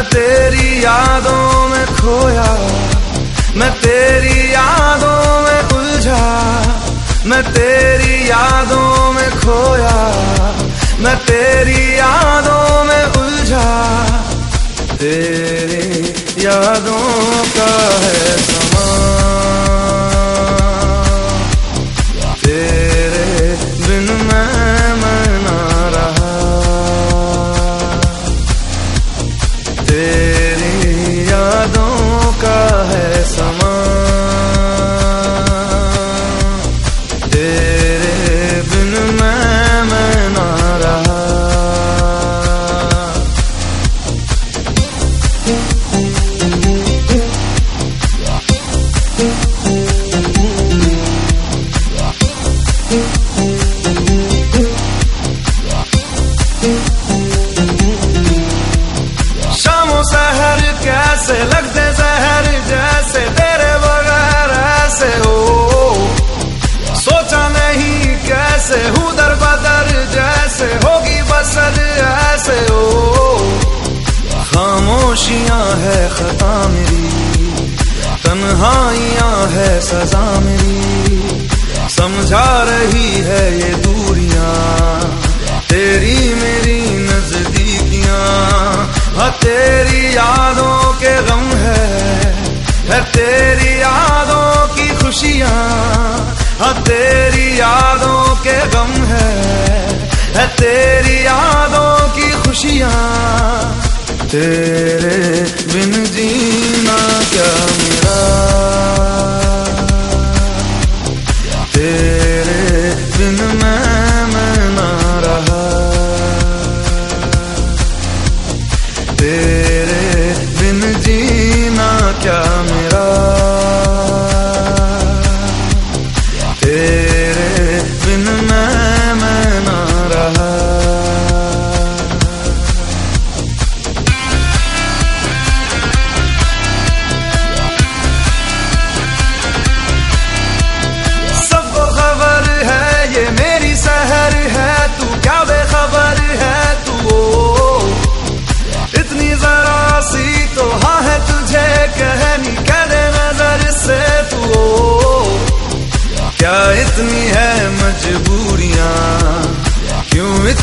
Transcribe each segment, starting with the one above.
तेरी यादों में खोया, मैं तेरी यादों में उलझा, मैं तेरी यादों में खोया, मैं तेरी यादों में उलझा। तेरी यादों का है लगते जहर जैसे तेरे बगैर ऐसे हो सोचा नहीं कैसे हूँ दर बदर जैसे होगी बसर ऐसे हो खामोशियाँ है खता मेरी, तन्हाइयाँ है सजा मेरी, समझा रही है ये दूरियाँ, तेरी मेरी नजदीकियाँ हाँ है तेरी यादों की खुशियाँ हाँ तेरी यादों के गम है। है तेरी यादों की खुशियाँ, तेरे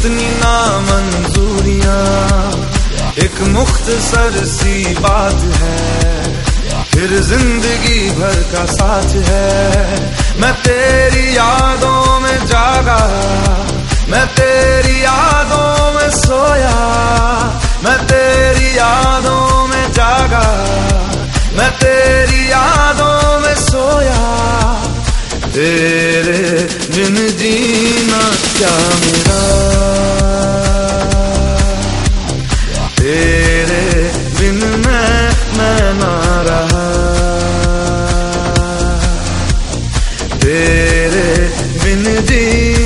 क्यों इतनी नामंजूरियाँ। एक मुख्तसर सी बात है, फिर ज़िंदगी भर का साथ है। मैं तेरी यादों में जागा, मैं तेरी यादों में सोया। मैं तेरी यादों में जागा, मैं तेरी यादों में सोया। तेरे बिन जीना क्या मेरा? kenara. Tere bin diye